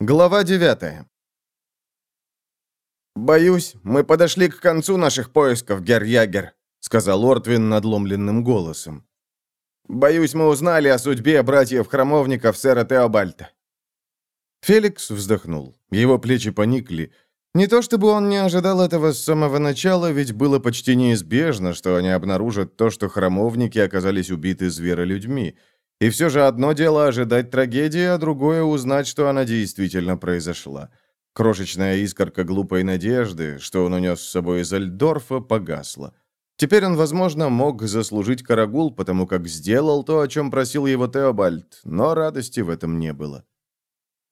Глава 9 «Боюсь, мы подошли к концу наших поисков, Герр-Ягер», сказал Ортвин надломленным голосом. «Боюсь, мы узнали о судьбе братьев-храмовников сэра Теобальта». Феликс вздохнул. Его плечи поникли. Не то чтобы он не ожидал этого с самого начала, ведь было почти неизбежно, что они обнаружат то, что храмовники оказались убиты зверолюдьми. И все же одно дело ожидать трагедии, а другое узнать, что она действительно произошла. Крошечная искорка глупой надежды, что он унес с собой из Альдорфа, погасла. Теперь он, возможно, мог заслужить карагул, потому как сделал то, о чем просил его Теобальд, но радости в этом не было.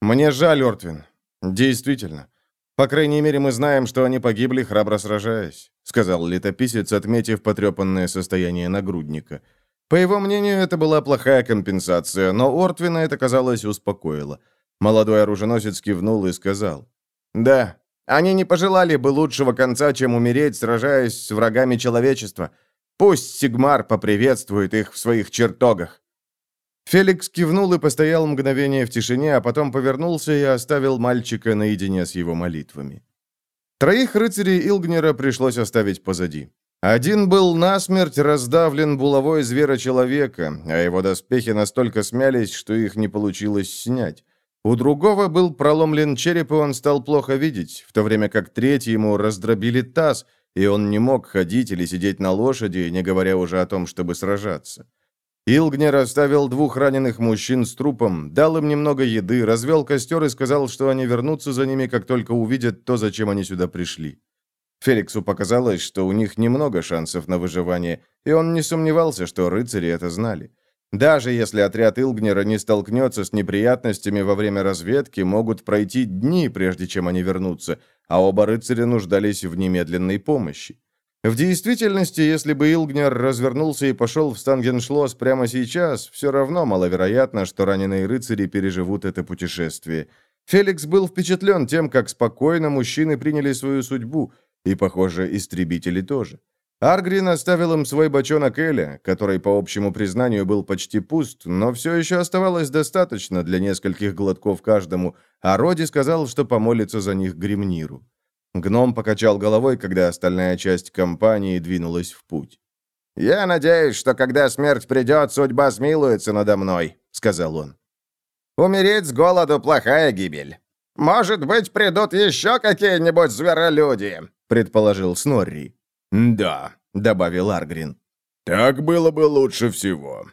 «Мне жаль, Ортвин. Действительно. По крайней мере, мы знаем, что они погибли, храбро сражаясь», сказал летописец, отметив потрепанное состояние нагрудника. По его мнению, это была плохая компенсация, но Ортвина это, казалось, успокоило. Молодой оруженосец кивнул и сказал. «Да, они не пожелали бы лучшего конца, чем умереть, сражаясь с врагами человечества. Пусть Сигмар поприветствует их в своих чертогах». Феликс кивнул и постоял мгновение в тишине, а потом повернулся и оставил мальчика наедине с его молитвами. Троих рыцарей Илгнера пришлось оставить позади. Один был насмерть раздавлен булавой звера-человека, а его доспехи настолько смялись, что их не получилось снять. У другого был проломлен череп, и он стал плохо видеть, в то время как третьему раздробили таз, и он не мог ходить или сидеть на лошади, не говоря уже о том, чтобы сражаться. Илгнер оставил двух раненых мужчин с трупом, дал им немного еды, развел костер и сказал, что они вернутся за ними, как только увидят то, зачем они сюда пришли. Феликсу показалось, что у них немного шансов на выживание, и он не сомневался, что рыцари это знали. Даже если отряд Илгнера не столкнется с неприятностями во время разведки, могут пройти дни, прежде чем они вернутся, а оба рыцаря нуждались в немедленной помощи. В действительности, если бы Илгнер развернулся и пошел в Стангеншлосс прямо сейчас, все равно маловероятно, что раненые рыцари переживут это путешествие. Феликс был впечатлен тем, как спокойно мужчины приняли свою судьбу – и, похоже, истребители тоже. Аргрин оставил им свой бочонок Эля, который, по общему признанию, был почти пуст, но все еще оставалось достаточно для нескольких глотков каждому, а Роди сказал, что помолится за них Гремниру. Гном покачал головой, когда остальная часть компании двинулась в путь. «Я надеюсь, что когда смерть придет, судьба смилуется надо мной», — сказал он. «Умереть с голоду — плохая гибель. Может быть, придут еще какие-нибудь зверолюди предположил Снорри. «Да», — добавил Аргрин. «Так было бы лучше всего.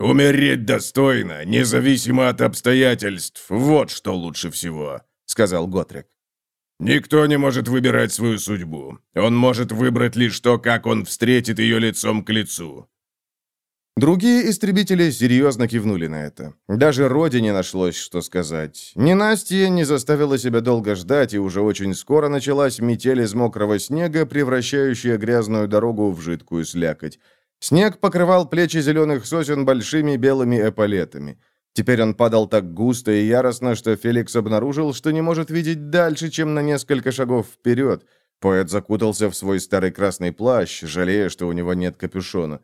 Умереть достойно, независимо от обстоятельств, вот что лучше всего», — сказал Готрик. «Никто не может выбирать свою судьбу. Он может выбрать лишь то, как он встретит ее лицом к лицу. Другие истребители серьезно кивнули на это. Даже Роди не нашлось, что сказать. Ненастье не заставила себя долго ждать, и уже очень скоро началась метель из мокрого снега, превращающая грязную дорогу в жидкую слякоть. Снег покрывал плечи зеленых сосен большими белыми эполетами. Теперь он падал так густо и яростно, что Феликс обнаружил, что не может видеть дальше, чем на несколько шагов вперед. Поэт закутался в свой старый красный плащ, жалея, что у него нет капюшона.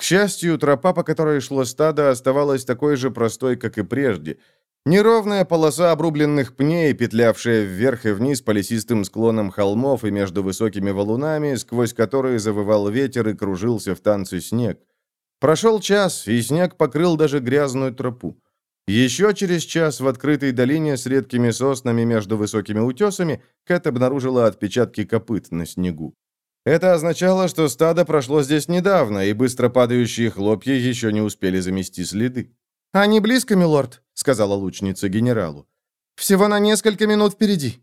К счастью, тропа, по которой шло стадо, оставалась такой же простой, как и прежде. Неровная полоса обрубленных пней, петлявшая вверх и вниз по лесистым склонам холмов и между высокими валунами, сквозь которые завывал ветер и кружился в танце снег. Прошел час, и снег покрыл даже грязную тропу. Еще через час в открытой долине с редкими соснами между высокими утесами Кэт обнаружила отпечатки копыт на снегу. Это означало, что стадо прошло здесь недавно, и быстро падающие хлопья еще не успели замести следы. «Они близко, милорд», — сказала лучница генералу. «Всего на несколько минут впереди».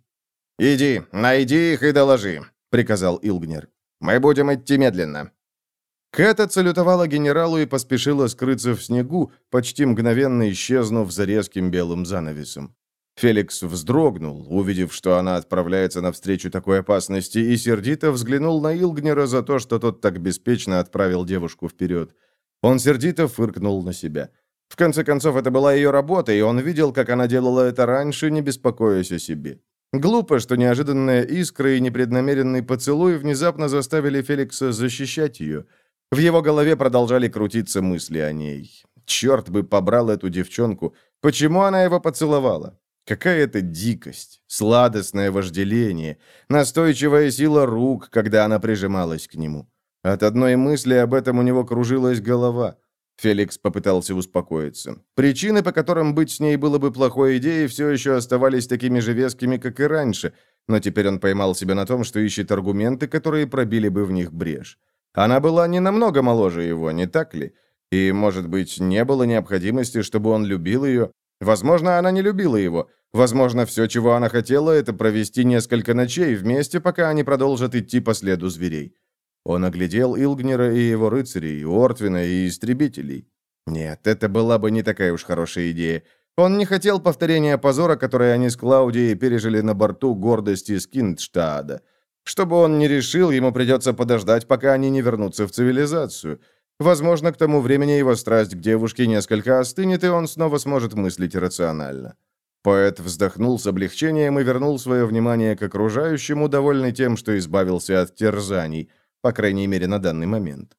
«Иди, найди их и доложи», — приказал Илгнер. «Мы будем идти медленно». Кэт отсалютовала генералу и поспешила скрыться в снегу, почти мгновенно исчезнув за резким белым занавесом. Феликс вздрогнул, увидев, что она отправляется навстречу такой опасности, и сердито взглянул на Илгнера за то, что тот так беспечно отправил девушку вперед. Он сердито фыркнул на себя. В конце концов, это была ее работа, и он видел, как она делала это раньше, не беспокоясь о себе. Глупо, что неожиданная искра и непреднамеренный поцелуй внезапно заставили Феликса защищать ее. В его голове продолжали крутиться мысли о ней. Черт бы побрал эту девчонку. Почему она его поцеловала? Какая-то дикость, сладостное вожделение, настойчивая сила рук, когда она прижималась к нему. От одной мысли об этом у него кружилась голова. Феликс попытался успокоиться. Причины, по которым быть с ней было бы плохой идеей, все еще оставались такими же вескими, как и раньше, но теперь он поймал себя на том, что ищет аргументы, которые пробили бы в них брешь. Она была не намного моложе его, не так ли? И, может быть, не было необходимости, чтобы он любил ее. Возможно, она не любила его. Возможно, все, чего она хотела, это провести несколько ночей вместе, пока они продолжат идти по следу зверей. Он оглядел Илгнера и его рыцарей, Ортвина и истребителей. Нет, это была бы не такая уж хорошая идея. Он не хотел повторения позора, которое они с Клаудией пережили на борту гордости Скиндштада. Чтобы он не решил, ему придется подождать, пока они не вернутся в цивилизацию. Возможно, к тому времени его страсть к девушке несколько остынет, и он снова сможет мыслить рационально. Поэт вздохнул с облегчением и вернул свое внимание к окружающему, довольный тем, что избавился от терзаний – по крайней мере, на данный момент.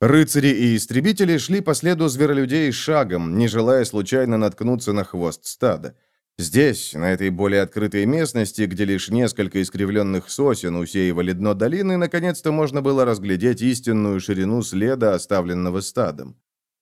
Рыцари и истребители шли по следу зверолюдей шагом, не желая случайно наткнуться на хвост стада. Здесь, на этой более открытой местности, где лишь несколько искривленных сосен усеивали дно долины, наконец-то можно было разглядеть истинную ширину следа, оставленного стадом.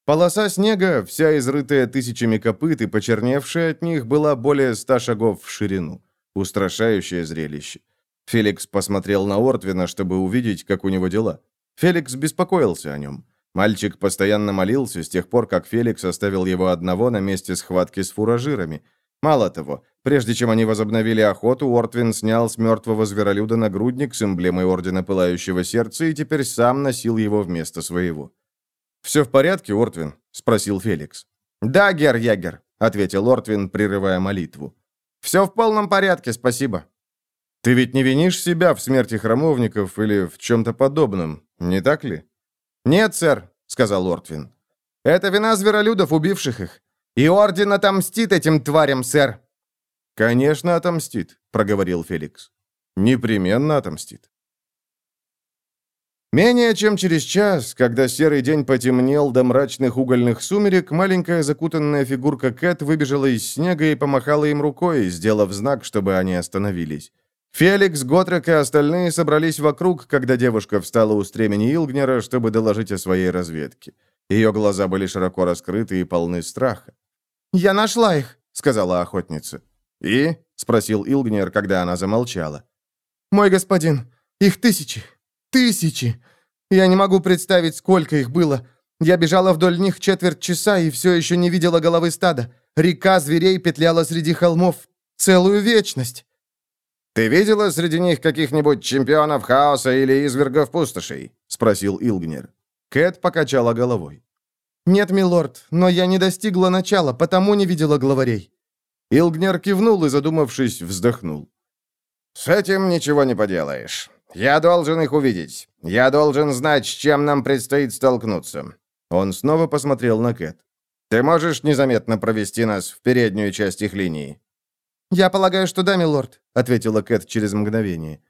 Полоса снега, вся изрытая тысячами копыт и почерневшая от них, была более ста шагов в ширину. Устрашающее зрелище. Феликс посмотрел на Ортвина, чтобы увидеть, как у него дела. Феликс беспокоился о нем. Мальчик постоянно молился с тех пор, как Феликс оставил его одного на месте схватки с фуражирами. Мало того, прежде чем они возобновили охоту, Ортвин снял с мертвого зверолюда нагрудник с эмблемой Ордена Пылающего Сердца и теперь сам носил его вместо своего. «Все в порядке, Ортвин?» — спросил Феликс. «Да, гер Ягер», — ответил Ортвин, прерывая молитву. «Все в полном порядке, спасибо». Ты ведь не винишь себя в смерти храмовников или в чем-то подобном, не так ли?» «Нет, сэр», — сказал Ортвин. «Это вина зверолюдов, убивших их. И Орден отомстит этим тварям, сэр». «Конечно, отомстит», — проговорил Феликс. «Непременно отомстит». Менее чем через час, когда серый день потемнел до мрачных угольных сумерек, маленькая закутанная фигурка Кэт выбежала из снега и помахала им рукой, сделав знак, чтобы они остановились. Феликс, Готрек и остальные собрались вокруг, когда девушка встала у стремени Илгнера, чтобы доложить о своей разведке. Ее глаза были широко раскрыты и полны страха. «Я нашла их», — сказала охотница. «И?» — спросил Илгнер, когда она замолчала. «Мой господин, их тысячи, тысячи. Я не могу представить, сколько их было. Я бежала вдоль них четверть часа и все еще не видела головы стада. Река зверей петляла среди холмов целую вечность. «Ты видела среди них каких-нибудь чемпионов хаоса или извергов пустошей?» — спросил Илгнер. Кэт покачала головой. «Нет, милорд, но я не достигла начала, потому не видела главарей». Илгнер кивнул и, задумавшись, вздохнул. «С этим ничего не поделаешь. Я должен их увидеть. Я должен знать, с чем нам предстоит столкнуться». Он снова посмотрел на Кэт. «Ты можешь незаметно провести нас в переднюю часть их линии?» «Я полагаю, что да, милорд», — ответила Кэт через мгновение.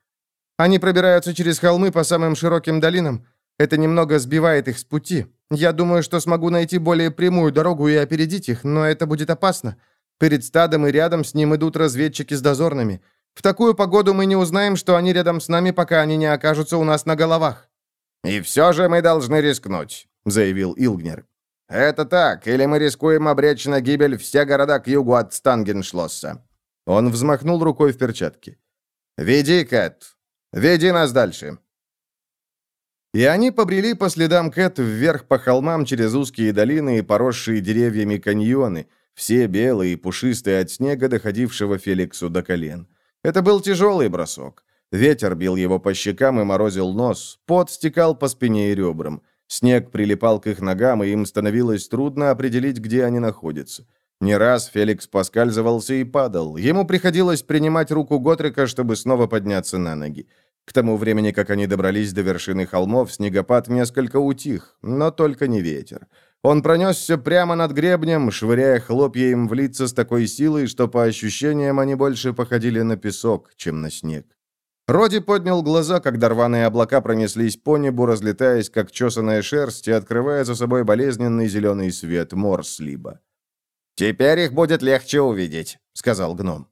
«Они пробираются через холмы по самым широким долинам. Это немного сбивает их с пути. Я думаю, что смогу найти более прямую дорогу и опередить их, но это будет опасно. Перед стадом и рядом с ним идут разведчики с дозорными. В такую погоду мы не узнаем, что они рядом с нами, пока они не окажутся у нас на головах». «И все же мы должны рискнуть», — заявил Илгнер. «Это так, или мы рискуем обречь на гибель все города к югу от Стангеншлосса. Он взмахнул рукой в перчатке. «Веди, Кэт! Веди нас дальше!» И они побрели по следам Кэт вверх по холмам через узкие долины и поросшие деревьями каньоны, все белые и пушистые от снега, доходившего Феликсу до колен. Это был тяжелый бросок. Ветер бил его по щекам и морозил нос, пот стекал по спине и ребрам. Снег прилипал к их ногам, и им становилось трудно определить, где они находятся. Не раз Феликс поскальзывался и падал. Ему приходилось принимать руку Готрика, чтобы снова подняться на ноги. К тому времени, как они добрались до вершины холмов, снегопад несколько утих, но только не ветер. Он пронесся прямо над гребнем, швыряя хлопья им в лица с такой силой, что по ощущениям они больше походили на песок, чем на снег. Роди поднял глаза, когда рваные облака пронеслись по небу, разлетаясь, как чесаная шерсть, и открывая за собой болезненный зеленый свет Морслиба. «Теперь их будет легче увидеть», — сказал гном.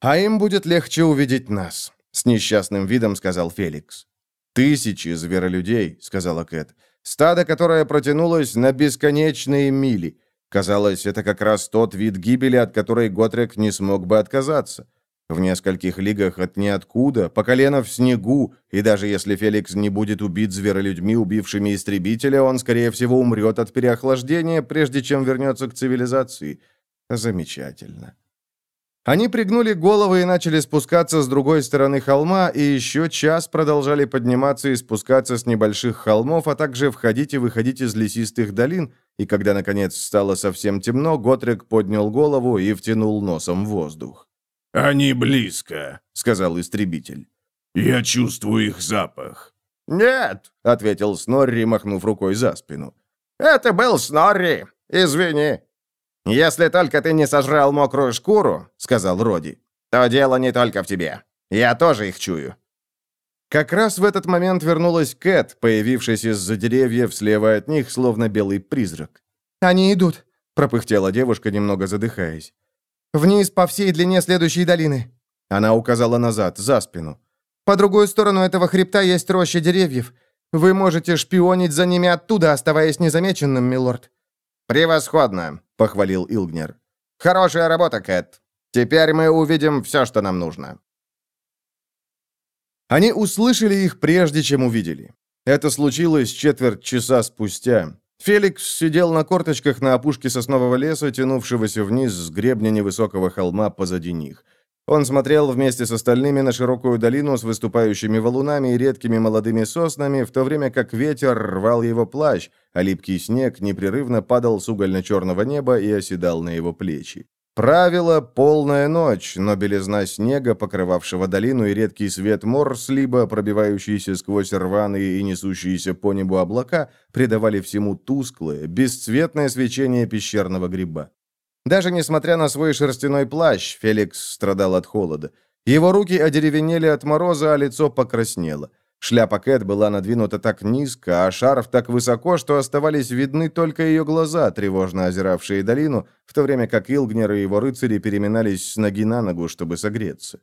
«А им будет легче увидеть нас», — с несчастным видом сказал Феликс. «Тысячи зверолюдей», — сказала Кэт. «Стадо, которое протянулось на бесконечные мили. Казалось, это как раз тот вид гибели, от которой Готрек не смог бы отказаться. В нескольких лигах от ниоткуда, по колено в снегу, и даже если Феликс не будет убит зверолюдьми, убившими истребителя, он, скорее всего, умрет от переохлаждения, прежде чем вернется к цивилизации. Замечательно. Они пригнули головы и начали спускаться с другой стороны холма, и еще час продолжали подниматься и спускаться с небольших холмов, а также входить и выходить из лесистых долин, и когда, наконец, стало совсем темно, Готрек поднял голову и втянул носом воздух. «Они близко», — сказал истребитель. «Я чувствую их запах». «Нет», — ответил Снорри, махнув рукой за спину. «Это был Снорри. Извини». «Если только ты не сожрал мокрую шкуру», — сказал Роди, — «то дело не только в тебе. Я тоже их чую». Как раз в этот момент вернулась Кэт, появившись из-за деревьев слева от них, словно белый призрак. «Они идут», — пропыхтела девушка, немного задыхаясь. Вниз по всей длине следующей долины». Она указала назад, за спину. «По другую сторону этого хребта есть роща деревьев. Вы можете шпионить за ними оттуда, оставаясь незамеченным, милорд». «Превосходно», — похвалил Илгнер. «Хорошая работа, Кэт. Теперь мы увидим все, что нам нужно». Они услышали их прежде, чем увидели. Это случилось четверть часа спустя. Феликс сидел на корточках на опушке соснового леса, тянувшегося вниз с гребня невысокого холма позади них. Он смотрел вместе с остальными на широкую долину с выступающими валунами и редкими молодыми соснами, в то время как ветер рвал его плащ, а липкий снег непрерывно падал с угольно-черного неба и оседал на его плечи. Правило — полная ночь, но белизна снега, покрывавшего долину, и редкий свет морс, либо пробивающиеся сквозь рваные и несущиеся по небу облака, придавали всему тусклое, бесцветное свечение пещерного гриба. Даже несмотря на свой шерстяной плащ, Феликс страдал от холода. Его руки одеревенели от мороза, а лицо покраснело. Шляпа Кэт была надвинута так низко, а шарф так высоко, что оставались видны только ее глаза, тревожно озиравшие долину, в то время как Илгнер и его рыцари переминались с ноги на ногу, чтобы согреться.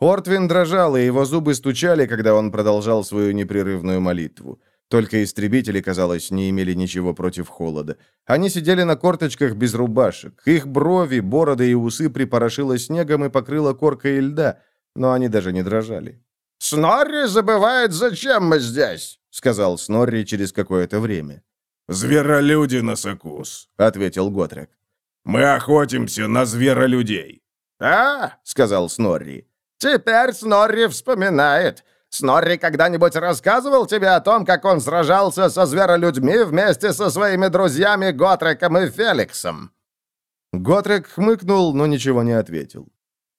Ортвин дрожал, и его зубы стучали, когда он продолжал свою непрерывную молитву. Только истребители, казалось, не имели ничего против холода. Они сидели на корточках без рубашек. Их брови, бороды и усы припорошило снегом и покрыло коркой льда, но они даже не дрожали. «Снорри забывает, зачем мы здесь», — сказал Снорри через какое-то время. «Зверолюди, Носокус», — ответил Готрек. «Мы охотимся на зверолюдей». «А», — сказал Снорри, — «теперь Снорри вспоминает. Снорри когда-нибудь рассказывал тебе о том, как он сражался со зверолюдьми вместе со своими друзьями Готреком и Феликсом?» Готрек хмыкнул, но ничего не ответил.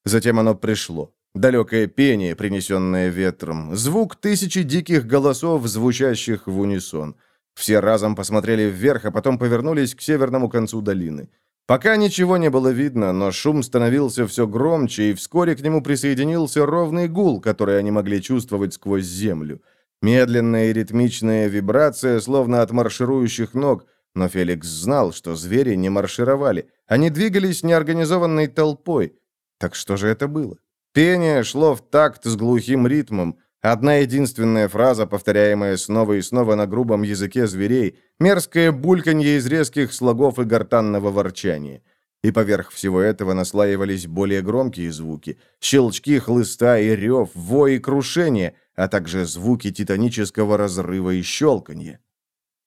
Затем оно пришло. Далекое пение, принесенное ветром, звук тысячи диких голосов, звучащих в унисон. Все разом посмотрели вверх, а потом повернулись к северному концу долины. Пока ничего не было видно, но шум становился все громче, и вскоре к нему присоединился ровный гул, который они могли чувствовать сквозь землю. Медленная и ритмичная вибрация, словно от марширующих ног, но Феликс знал, что звери не маршировали, они двигались неорганизованной толпой. Так что же это было? Пение шло в такт с глухим ритмом. Одна единственная фраза, повторяемая снова и снова на грубом языке зверей, мерзкое бульканье из резких слогов и гортанного ворчания. И поверх всего этого наслаивались более громкие звуки. Щелчки хлыста и рев, вой и крушение, а также звуки титанического разрыва и щелканья.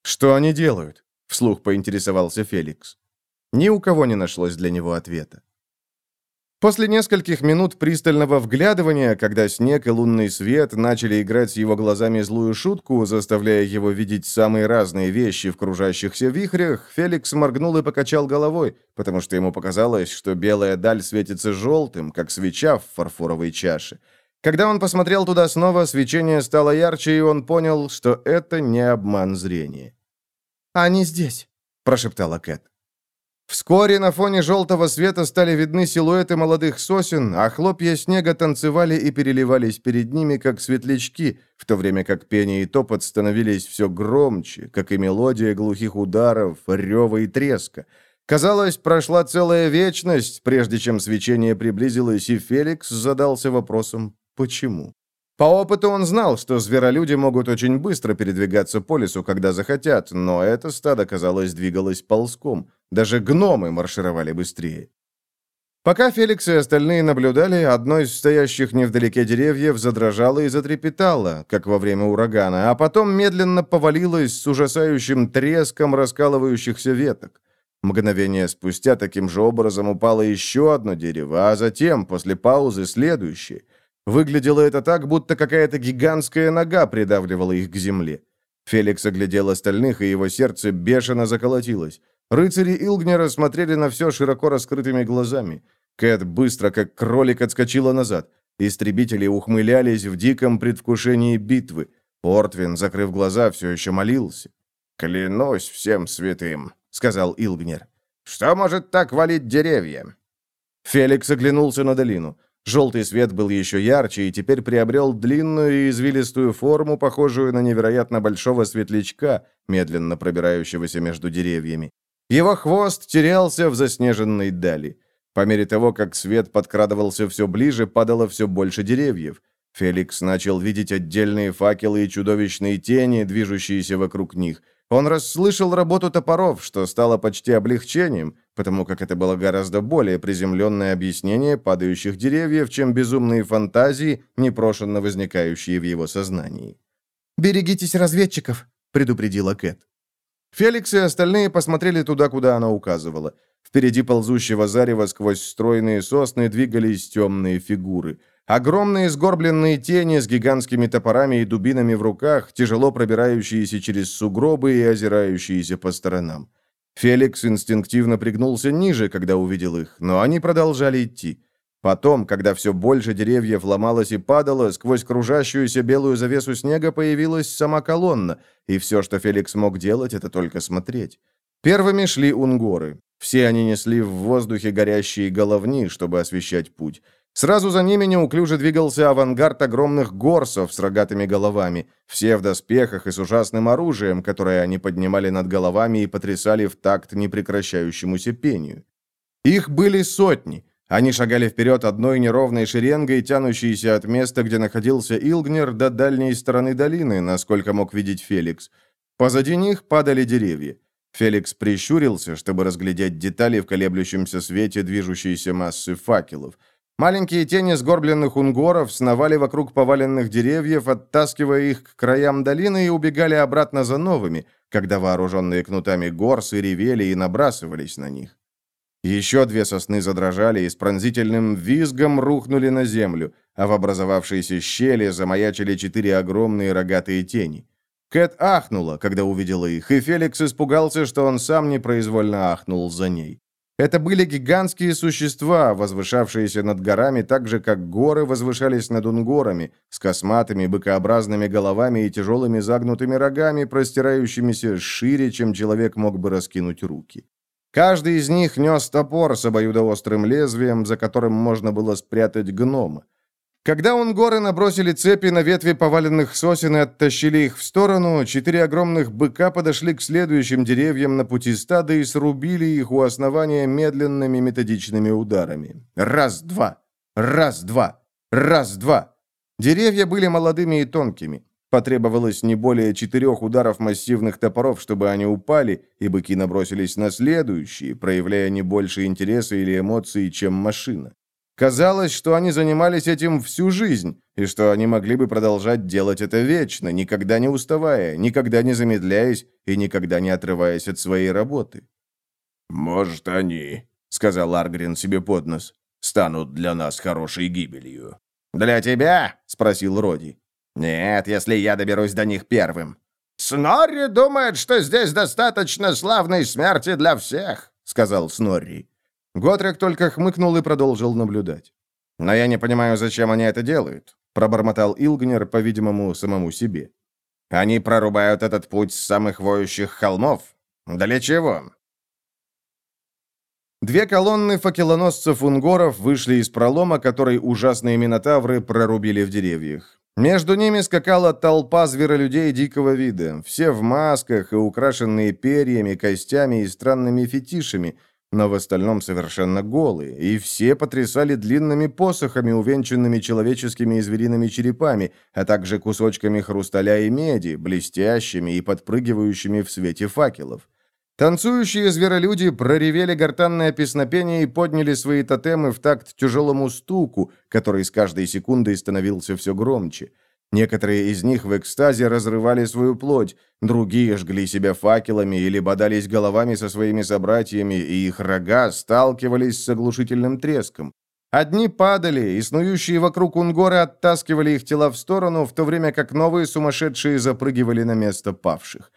«Что они делают?» — вслух поинтересовался Феликс. Ни у кого не нашлось для него ответа. После нескольких минут пристального вглядывания, когда снег и лунный свет начали играть с его глазами злую шутку, заставляя его видеть самые разные вещи в кружащихся вихрях, Феликс моргнул и покачал головой, потому что ему показалось, что белая даль светится желтым, как свеча в фарфоровой чаше. Когда он посмотрел туда снова, свечение стало ярче, и он понял, что это не обман зрения. «Они здесь», — прошептала Кэт. Вскоре на фоне желтого света стали видны силуэты молодых сосен, а хлопья снега танцевали и переливались перед ними, как светлячки, в то время как пение и топот становились все громче, как и мелодия глухих ударов, рева и треска. Казалось, прошла целая вечность, прежде чем свечение приблизилось, и Феликс задался вопросом «почему?». По опыту он знал, что зверолюди могут очень быстро передвигаться по лесу, когда захотят, но это стадо, казалось, двигалось ползком. Даже гномы маршировали быстрее. Пока Феликс и остальные наблюдали, одно из стоящих невдалеке деревьев задрожало и затрепетало, как во время урагана, а потом медленно повалилось с ужасающим треском раскалывающихся веток. Мгновение спустя таким же образом упало еще одно дерево, а затем, после паузы, следующее. Выглядело это так, будто какая-то гигантская нога придавливала их к земле. Феликс оглядел остальных, и его сердце бешено заколотилось. Рыцари Илгнера смотрели на все широко раскрытыми глазами. Кэт быстро, как кролик, отскочила назад. Истребители ухмылялись в диком предвкушении битвы. Ортвин, закрыв глаза, все еще молился. «Клянусь всем святым», — сказал Илгнер. «Что может так валить деревья?» Феликс оглянулся на долину. Желтый свет был еще ярче и теперь приобрел длинную и извилистую форму, похожую на невероятно большого светлячка, медленно пробирающегося между деревьями. Его хвост терялся в заснеженной дали. По мере того, как свет подкрадывался все ближе, падало все больше деревьев. Феликс начал видеть отдельные факелы и чудовищные тени, движущиеся вокруг них. Он расслышал работу топоров, что стало почти облегчением, потому как это было гораздо более приземленное объяснение падающих деревьев, чем безумные фантазии, непрошенно возникающие в его сознании. «Берегитесь разведчиков», — предупредила Кэт. Феликс и остальные посмотрели туда, куда она указывала. Впереди ползущего зарева сквозь стройные сосны двигались темные фигуры. Огромные сгорбленные тени с гигантскими топорами и дубинами в руках, тяжело пробирающиеся через сугробы и озирающиеся по сторонам. Феликс инстинктивно пригнулся ниже, когда увидел их, но они продолжали идти. Потом, когда все больше деревьев ломалось и падало, сквозь кружащуюся белую завесу снега появилась сама колонна, и все, что Феликс мог делать, это только смотреть. Первыми шли унгоры. Все они несли в воздухе горящие головни, чтобы освещать путь. Сразу за ними неуклюже двигался авангард огромных горсов с рогатыми головами, все в доспехах и с ужасным оружием, которое они поднимали над головами и потрясали в такт непрекращающемуся пению. Их были сотни, они шагали вперед одной неровной шеренгой, тянущейся от места, где находился Илгнер, до дальней стороны долины, насколько мог видеть Феликс. Позади них падали деревья. Феликс прищурился, чтобы разглядеть детали в колеблющемся свете движущейся массы факелов. Маленькие тени сгорбленных унгоров сновали вокруг поваленных деревьев, оттаскивая их к краям долины и убегали обратно за новыми, когда вооруженные кнутами горсы ревели и набрасывались на них. Еще две сосны задрожали и с пронзительным визгом рухнули на землю, а в образовавшейся щели замаячили четыре огромные рогатые тени. Кэт ахнула, когда увидела их, и Феликс испугался, что он сам непроизвольно ахнул за ней. Это были гигантские существа, возвышавшиеся над горами так же, как горы возвышались над унгорами, с косматыми быкообразными головами и тяжелыми загнутыми рогами, простирающимися шире, чем человек мог бы раскинуть руки. Каждый из них нес топор с обоюдоострым лезвием, за которым можно было спрятать гнома. Когда унгоры набросили цепи на ветви поваленных сосен и оттащили их в сторону, четыре огромных быка подошли к следующим деревьям на пути стада и срубили их у основания медленными методичными ударами. Раз-два, раз-два, раз-два. Деревья были молодыми и тонкими. Потребовалось не более четырех ударов массивных топоров, чтобы они упали, и быки набросились на следующие, проявляя не больше интереса или эмоций, чем машина. Казалось, что они занимались этим всю жизнь, и что они могли бы продолжать делать это вечно, никогда не уставая, никогда не замедляясь и никогда не отрываясь от своей работы. «Может, они, — сказал Аргрин себе под нос, — станут для нас хорошей гибелью». «Для тебя?» — спросил Роди. «Нет, если я доберусь до них первым». «Снорри думает, что здесь достаточно славной смерти для всех», — сказал Снорри. Готрек только хмыкнул и продолжил наблюдать. «Но я не понимаю, зачем они это делают», — пробормотал Илгнер, по-видимому, самому себе. «Они прорубают этот путь с самых воющих холмов? Для чего?» Две колонны факелоносцев-унгоров вышли из пролома, который ужасные минотавры прорубили в деревьях. Между ними скакала толпа зверолюдей дикого вида, все в масках и украшенные перьями, костями и странными фетишами, но в остальном совершенно голые, и все потрясали длинными посохами, увенчанными человеческими и звериными черепами, а также кусочками хрусталя и меди, блестящими и подпрыгивающими в свете факелов. Танцующие зверолюди проревели гортанное песнопение и подняли свои тотемы в такт тяжелому стуку, который с каждой секундой становился все громче. Некоторые из них в экстазе разрывали свою плоть, другие жгли себя факелами или бодались головами со своими собратьями, и их рога сталкивались с оглушительным треском. Одни падали, и снующие вокруг унгоры оттаскивали их тела в сторону, в то время как новые сумасшедшие запрыгивали на место павших.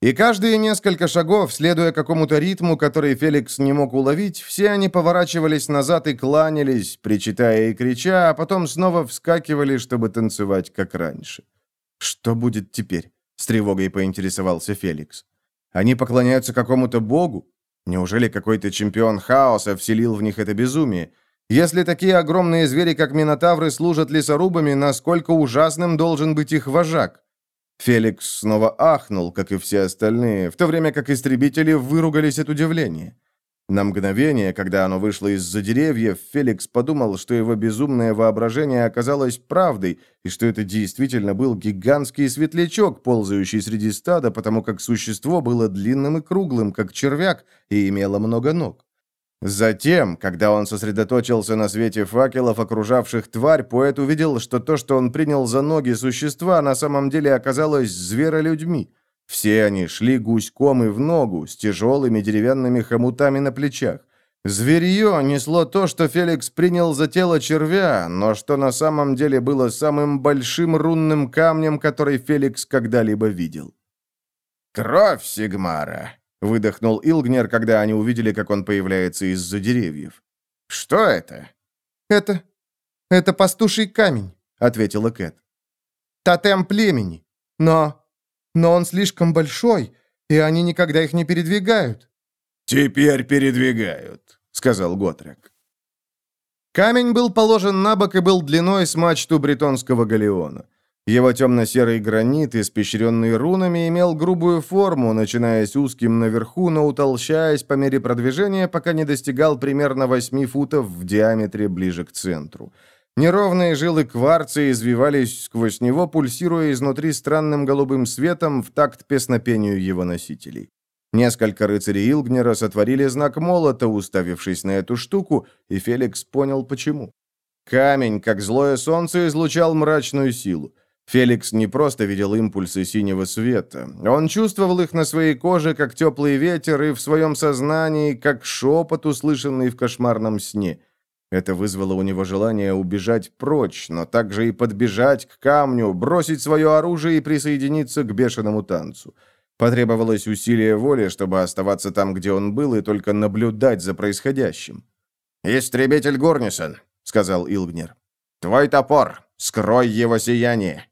И каждые несколько шагов, следуя какому-то ритму, который Феликс не мог уловить, все они поворачивались назад и кланялись, причитая и крича, а потом снова вскакивали, чтобы танцевать, как раньше. «Что будет теперь?» — с тревогой поинтересовался Феликс. «Они поклоняются какому-то богу? Неужели какой-то чемпион хаоса вселил в них это безумие? Если такие огромные звери, как минотавры, служат лесорубами, насколько ужасным должен быть их вожак?» Феликс снова ахнул, как и все остальные, в то время как истребители выругались от удивления. На мгновение, когда оно вышло из-за деревьев, Феликс подумал, что его безумное воображение оказалось правдой, и что это действительно был гигантский светлячок, ползающий среди стада, потому как существо было длинным и круглым, как червяк, и имело много ног. Затем, когда он сосредоточился на свете факелов, окружавших тварь, поэт увидел, что то, что он принял за ноги существа, на самом деле оказалось зверолюдьми. Все они шли гуськом и в ногу, с тяжелыми деревянными хомутами на плечах. Зверье несло то, что Феликс принял за тело червя, но что на самом деле было самым большим рунным камнем, который Феликс когда-либо видел. «Кровь Сигмара!» Выдохнул Илгнер, когда они увидели, как он появляется из-за деревьев. «Что это?» «Это... это пастуший камень», — ответила Кэт. «Тотем племени. Но... но он слишком большой, и они никогда их не передвигают». «Теперь передвигают», — сказал Готрек. Камень был положен на бок и был длиной с мачту бретонского галеона. Его темно-серый гранит, испещренный рунами, имел грубую форму, начинаясь узким наверху, но утолщаясь по мере продвижения, пока не достигал примерно 8 футов в диаметре ближе к центру. Неровные жилы кварца извивались сквозь него, пульсируя изнутри странным голубым светом в такт песнопению его носителей. Несколько рыцарей Илгнера сотворили знак молота, уставившись на эту штуку, и Феликс понял, почему. Камень, как злое солнце, излучал мрачную силу. Феликс не просто видел импульсы синего света. Он чувствовал их на своей коже, как теплый ветер, и в своем сознании, как шепот, услышанный в кошмарном сне. Это вызвало у него желание убежать прочь, но также и подбежать к камню, бросить свое оружие и присоединиться к бешеному танцу. Потребовалось усилие воли, чтобы оставаться там, где он был, и только наблюдать за происходящим. «Истребитель Горнисон», — сказал Илгнер. «Твой топор! Скрой его сияние!»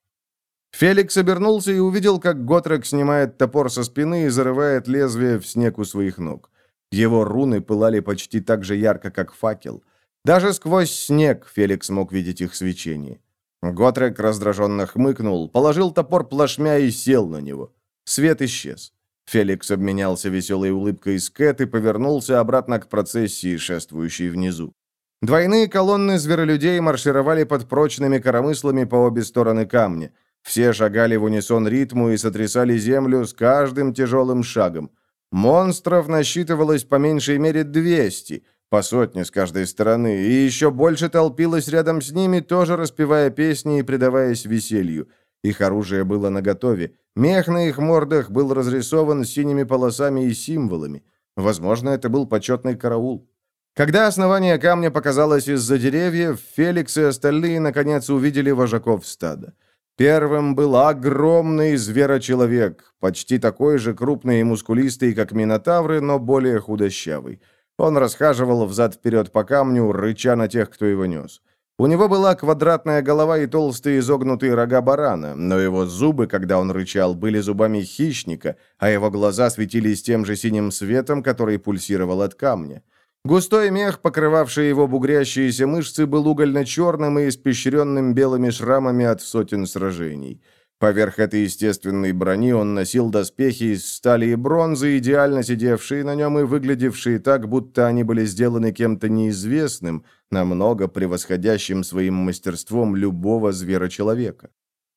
Феликс обернулся и увидел, как Готрек снимает топор со спины и зарывает лезвие в снег у своих ног. Его руны пылали почти так же ярко, как факел. Даже сквозь снег Феликс мог видеть их свечение. Готрек раздраженно хмыкнул, положил топор плашмя и сел на него. Свет исчез. Феликс обменялся веселой улыбкой с Кэт и повернулся обратно к процессии, шествующей внизу. Двойные колонны зверолюдей маршировали под прочными коромыслами по обе стороны камня. Все шагали в унисон ритму и сотрясали землю с каждым тяжелым шагом. Монстров насчитывалось по меньшей мере 200, по сотне с каждой стороны, и еще больше толпилось рядом с ними, тоже распевая песни и предаваясь веселью. Их оружие было наготове. Мех на их мордах был разрисован синими полосами и символами. Возможно, это был почетный караул. Когда основание камня показалось из-за деревьев, Феликс и остальные наконец увидели вожаков стада. Первым был огромный зверочеловек, почти такой же крупный и мускулистый, как минотавры, но более худощавый. Он расхаживал взад-вперед по камню, рыча на тех, кто его нес. У него была квадратная голова и толстые изогнутые рога барана, но его зубы, когда он рычал, были зубами хищника, а его глаза светились тем же синим светом, который пульсировал от камня. Густой мех, покрывавший его бугрящиеся мышцы, был угольно-черным и испещренным белыми шрамами от сотен сражений. Поверх этой естественной брони он носил доспехи из стали и бронзы, идеально сидевшие на нем и выглядевшие так, будто они были сделаны кем-то неизвестным, намного превосходящим своим мастерством любого зверочеловека.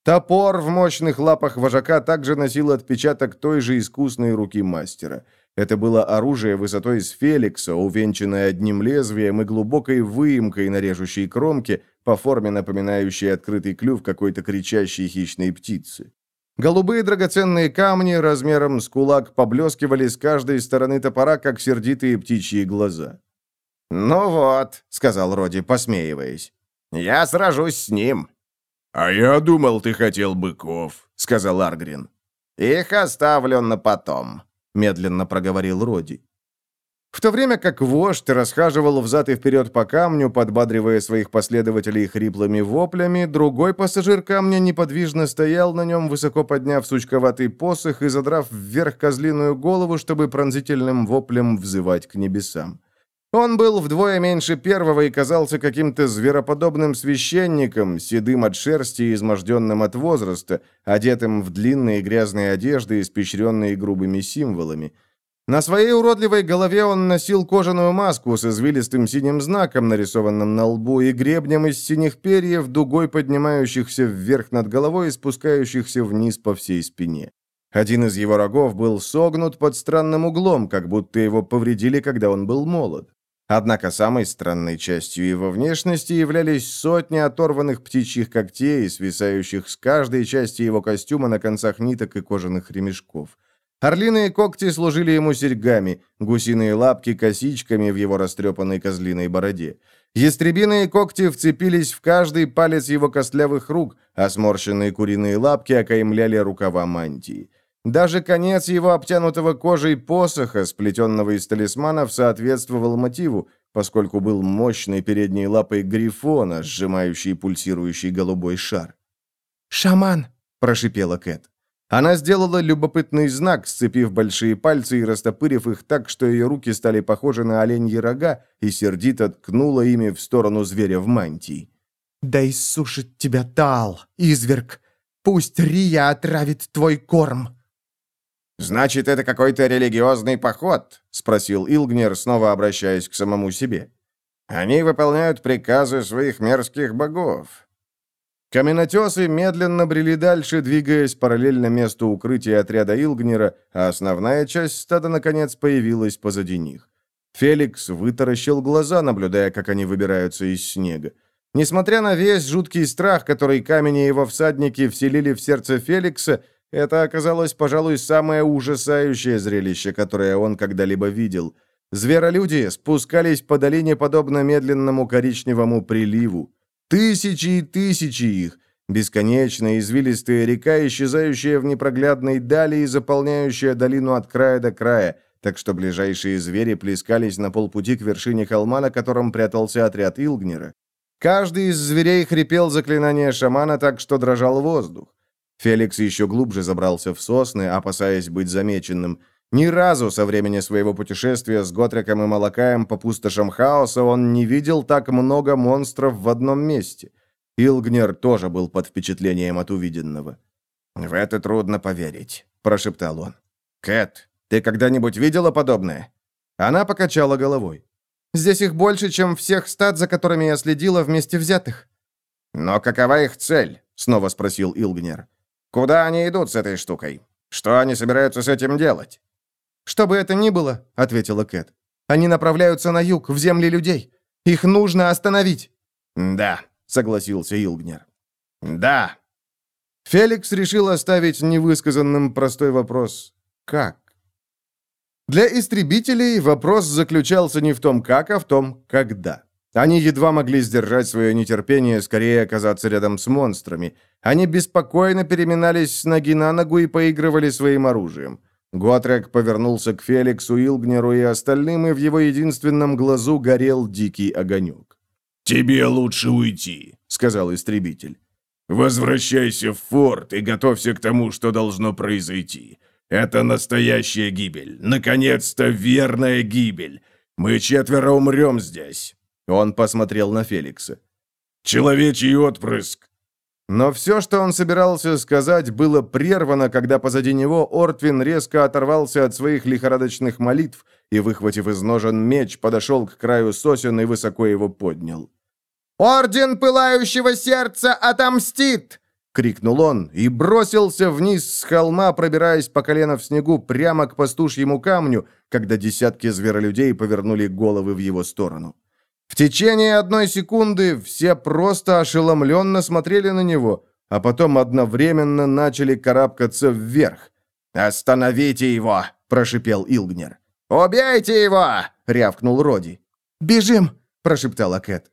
Топор в мощных лапах вожака также носил отпечаток той же искусной руки мастера. Это было оружие высотой с Феликса, увенчанное одним лезвием и глубокой выемкой на режущей кромке, по форме напоминающей открытый клюв какой-то кричащей хищной птицы. Голубые драгоценные камни размером с кулак поблескивали с каждой стороны топора, как сердитые птичьи глаза. «Ну вот», — сказал Роди, посмеиваясь, — «я сражусь с ним». «А я думал, ты хотел быков», — сказал Аргрин. «Их оставлю на потом», — медленно проговорил Роди. В то время как вождь расхаживал взад и вперед по камню, подбадривая своих последователей хриплыми воплями, другой пассажир камня неподвижно стоял на нем, высоко подняв сучковатый посох и задрав вверх козлиную голову, чтобы пронзительным воплем взывать к небесам. Он был вдвое меньше первого и казался каким-то звероподобным священником, седым от шерсти и изможденным от возраста, одетым в длинные грязные одежды, испещренные грубыми символами – на своей уродливой голове он носил кожаную маску с извилистым синим знаком, нарисованным на лбу, и гребнем из синих перьев, дугой поднимающихся вверх над головой и спускающихся вниз по всей спине. Один из его рогов был согнут под странным углом, как будто его повредили, когда он был молод. Однако самой странной частью его внешности являлись сотни оторванных птичьих когтей, свисающих с каждой части его костюма на концах ниток и кожаных ремешков. Орлиные когти служили ему серьгами, гусиные лапки – косичками в его растрепанной козлиной бороде. Ястребиные когти вцепились в каждый палец его костлявых рук, а сморщенные куриные лапки окаймляли рукава мантии. Даже конец его обтянутого кожей посоха, сплетенного из талисманов, соответствовал мотиву, поскольку был мощной передней лапой грифона, сжимающей пульсирующий голубой шар. «Шаман!» – прошипела Кэт. Она сделала любопытный знак, сцепив большие пальцы и растопырив их так, что ее руки стали похожи на оленьи рога, и сердито ткнула ими в сторону зверя в мантии. «Да иссушит тебя Тал, изверг! Пусть Рия отравит твой корм!» «Значит, это какой-то религиозный поход?» — спросил Илгнер, снова обращаясь к самому себе. «Они выполняют приказы своих мерзких богов. Каменотесы медленно брели дальше, двигаясь параллельно месту укрытия отряда Илгнера, а основная часть стада, наконец, появилась позади них. Феликс вытаращил глаза, наблюдая, как они выбираются из снега. Несмотря на весь жуткий страх, который камень и его всадники вселили в сердце Феликса, это оказалось, пожалуй, самое ужасающее зрелище, которое он когда-либо видел. Зверолюди спускались по долине подобно медленному коричневому приливу. Тысячи и тысячи их, бесконечная извилистая река, исчезающая в непроглядной дали и заполняющая долину от края до края, так что ближайшие звери плескались на полпути к вершине холма, на котором прятался отряд Илгнера. Каждый из зверей хрипел заклинание шамана так, что дрожал воздух. Феликс еще глубже забрался в сосны, опасаясь быть замеченным. Ни разу со времени своего путешествия с Готриком и Малакаем по пустошам хаоса он не видел так много монстров в одном месте. Илгнер тоже был под впечатлением от увиденного. «В это трудно поверить», — прошептал он. «Кэт, ты когда-нибудь видела подобное?» Она покачала головой. «Здесь их больше, чем всех стад, за которыми я следила вместе взятых». «Но какова их цель?» — снова спросил Илгнер. «Куда они идут с этой штукой? Что они собираются с этим делать?» «Что бы это ни было», — ответила Кэт. «Они направляются на юг, в земли людей. Их нужно остановить». «Да», — согласился Илгнер. «Да». Феликс решил оставить невысказанным простой вопрос «Как?». Для истребителей вопрос заключался не в том «как», а в том «когда». Они едва могли сдержать свое нетерпение скорее оказаться рядом с монстрами. Они беспокойно переминались с ноги на ногу и поигрывали своим оружием. Готрек повернулся к Феликсу, Илгнеру и остальным, и в его единственном глазу горел дикий огонек. «Тебе лучше уйти», — сказал истребитель. «Возвращайся в форт и готовься к тому, что должно произойти. Это настоящая гибель. Наконец-то верная гибель. Мы четверо умрем здесь». Он посмотрел на Феликса. «Человечий отпрыск Но все, что он собирался сказать, было прервано, когда позади него Ортвин резко оторвался от своих лихорадочных молитв и, выхватив из ножен меч, подошел к краю сосен и высоко его поднял. «Орден Пылающего Сердца отомстит!» — крикнул он и бросился вниз с холма, пробираясь по колено в снегу прямо к пастушьему камню, когда десятки зверолюдей повернули головы в его сторону. В течение одной секунды все просто ошеломленно смотрели на него, а потом одновременно начали карабкаться вверх. «Остановите его!» – прошипел Илгнер. «Убейте его!» – рявкнул Роди. «Бежим!» – прошептала Кэт.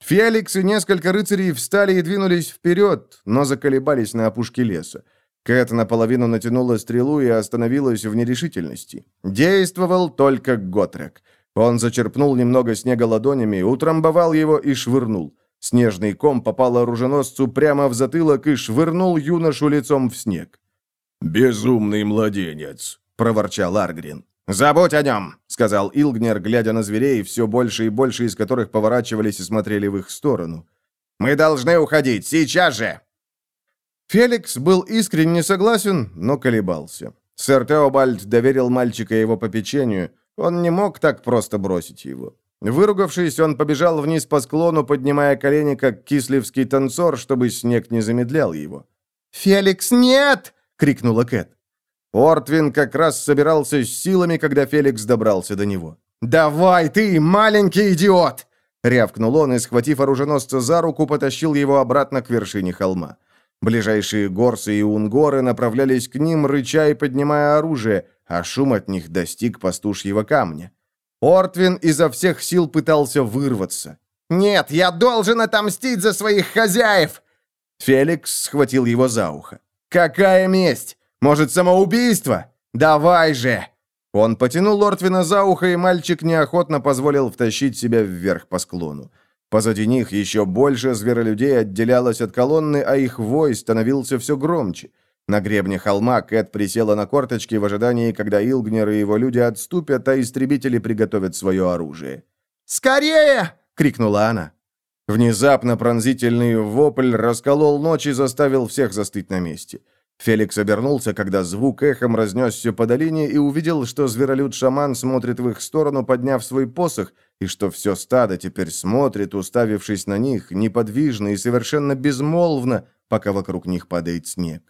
Феликс и несколько рыцарей встали и двинулись вперед, но заколебались на опушке леса. Кэт наполовину натянула стрелу и остановилась в нерешительности. Действовал только Готрек. Он зачерпнул немного снега ладонями, утрамбовал его и швырнул. Снежный ком попал оруженосцу прямо в затылок и швырнул юношу лицом в снег. «Безумный младенец», — проворчал Аргрин. «Забудь о нем», — сказал Илгнер, глядя на зверей, все больше и больше из которых поворачивались и смотрели в их сторону. «Мы должны уходить, сейчас же!» Феликс был искренне согласен, но колебался. Сэр Теобальд доверил мальчика его попечению — он не мог так просто бросить его. Выругавшись, он побежал вниз по склону, поднимая колени, как кисливский танцор, чтобы снег не замедлял его. «Феликс, нет!» — крикнула Кэт. Ортвин как раз собирался с силами, когда Феликс добрался до него. «Давай, ты, маленький идиот!» — рявкнул он и, схватив оруженосца за руку, потащил его обратно к вершине холма. Ближайшие горсы и унгоры направлялись к ним, рыча и поднимая оружие, а шум от них достиг пастушьего камня. Ортвин изо всех сил пытался вырваться. «Нет, я должен отомстить за своих хозяев!» Феликс схватил его за ухо. «Какая месть? Может, самоубийство? Давай же!» Он потянул Ортвина за ухо, и мальчик неохотно позволил втащить себя вверх по склону. Позади них еще больше зверолюдей отделялось от колонны, а их вой становился все громче. На гребне холма Кэт присела на корточки в ожидании, когда Илгнер и его люди отступят, а истребители приготовят свое оружие. «Скорее!» — крикнула она. Внезапно пронзительный вопль расколол ночь и заставил всех застыть на месте. Феликс обернулся, когда звук эхом разнесся по долине и увидел, что зверолюд-шаман смотрит в их сторону, подняв свой посох, и что все стадо теперь смотрит, уставившись на них, неподвижно и совершенно безмолвно, пока вокруг них падает снег.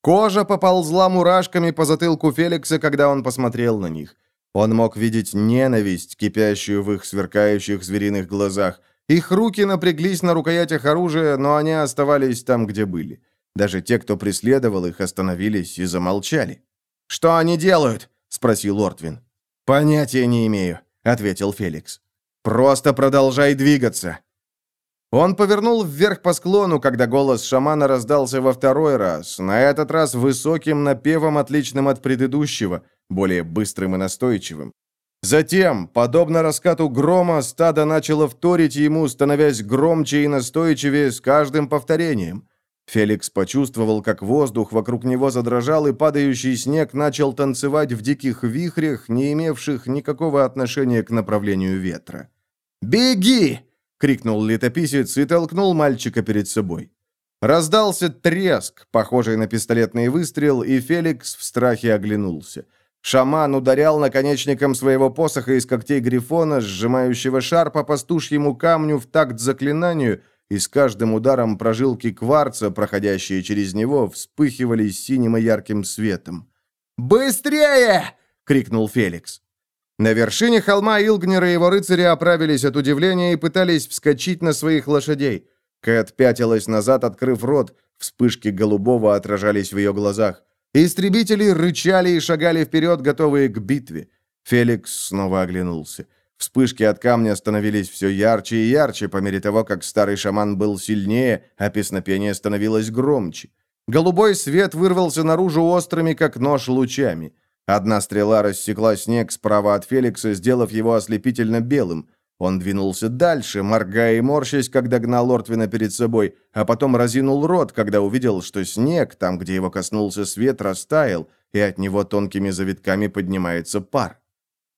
Кожа поползла мурашками по затылку Феликса, когда он посмотрел на них. Он мог видеть ненависть, кипящую в их сверкающих звериных глазах. Их руки напряглись на рукоятях оружия, но они оставались там, где были. Даже те, кто преследовал их, остановились и замолчали. «Что они делают?» — спросил Ортвин. «Понятия не имею», — ответил Феликс. «Просто продолжай двигаться». Он повернул вверх по склону, когда голос шамана раздался во второй раз, на этот раз высоким напевом, отличным от предыдущего, более быстрым и настойчивым. Затем, подобно раскату грома, стадо начало вторить ему, становясь громче и настойчивее с каждым повторением. Феликс почувствовал, как воздух вокруг него задрожал, и падающий снег начал танцевать в диких вихрях, не имевших никакого отношения к направлению ветра. «Беги!» — крикнул летописец и толкнул мальчика перед собой. Раздался треск, похожий на пистолетный выстрел, и Феликс в страхе оглянулся. Шаман ударял наконечником своего посоха из когтей грифона, сжимающего шар по пастушьему камню в такт заклинанию, и с каждым ударом прожилки кварца, проходящие через него, вспыхивали синим и ярким светом. «Быстрее!» — крикнул Феликс. На вершине холма Илгнер и его рыцари оправились от удивления и пытались вскочить на своих лошадей. Кэт пятилась назад, открыв рот, вспышки голубого отражались в ее глазах. Истребители рычали и шагали вперед, готовые к битве. Феликс снова оглянулся. Вспышки от камня становились все ярче и ярче по мере того, как старый шаман был сильнее, а песнопение становилось громче. Голубой свет вырвался наружу острыми, как нож, лучами. Одна стрела рассекла снег справа от Феликса, сделав его ослепительно белым. Он двинулся дальше, моргая и морщась, когда гнал Ортвина перед собой, а потом разинул рот, когда увидел, что снег, там, где его коснулся свет, растаял, и от него тонкими завитками поднимается пар.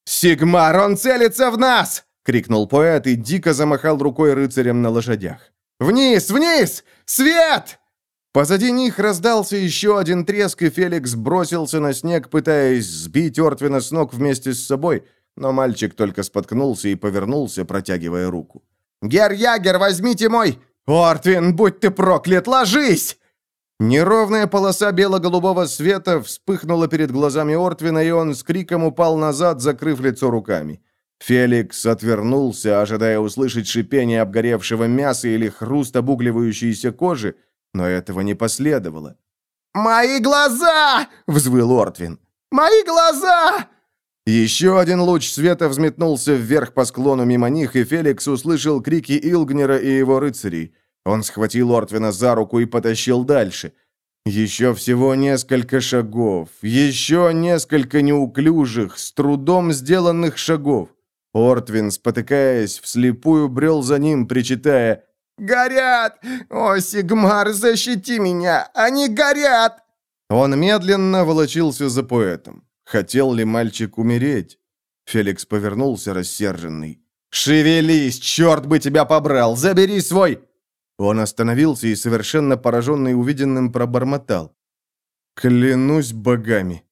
«Сигмар, он целится в нас!» — крикнул поэт и дико замахал рукой рыцарем на лошадях. «Вниз! Вниз! Свет!» Позади них раздался еще один треск, и Феликс бросился на снег, пытаясь сбить Ортвина с ног вместе с собой, но мальчик только споткнулся и повернулся, протягивая руку. «Гер-ягер, возьмите мой! Ортвин, будь ты проклят, ложись!» Неровная полоса бело-голубого света вспыхнула перед глазами Ортвина, и он с криком упал назад, закрыв лицо руками. Феликс отвернулся, ожидая услышать шипение обгоревшего мяса или хруст обугливающейся кожи, но этого не последовало. «Мои глаза!» — взвыл Ортвин. «Мои глаза!» Еще один луч света взметнулся вверх по склону мимо них, и Феликс услышал крики Илгнера и его рыцарей. Он схватил Ортвина за руку и потащил дальше. Еще всего несколько шагов, еще несколько неуклюжих, с трудом сделанных шагов. Ортвин, спотыкаясь, вслепую брел за ним, причитая «Горят! О, Сигмар, защити меня! Они горят!» Он медленно волочился за поэтом. Хотел ли мальчик умереть? Феликс повернулся рассерженный. «Шевелись, черт бы тебя побрал! Забери свой!» Он остановился и, совершенно пораженный увиденным, пробормотал. «Клянусь богами!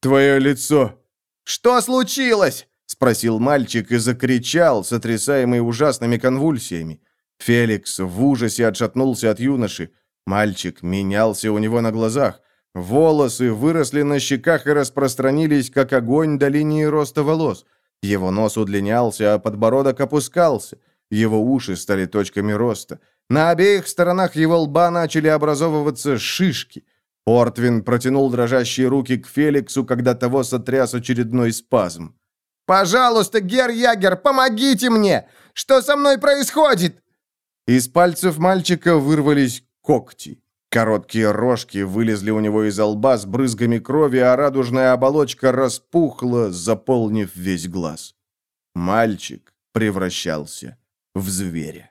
Твое лицо!» «Что случилось?» — спросил мальчик и закричал, сотрясаемый ужасными конвульсиями. Феликс в ужасе отшатнулся от юноши. Мальчик менялся у него на глазах. Волосы выросли на щеках и распространились, как огонь до линии роста волос. Его нос удлинялся, а подбородок опускался. Его уши стали точками роста. На обеих сторонах его лба начали образовываться шишки. Ортвин протянул дрожащие руки к Феликсу, когда того сотряс очередной спазм. «Пожалуйста, Гер-Ягер, помогите мне! Что со мной происходит?» Из пальцев мальчика вырвались когти. Короткие рожки вылезли у него из лба с брызгами крови, а радужная оболочка распухла, заполнив весь глаз. Мальчик превращался в зверя.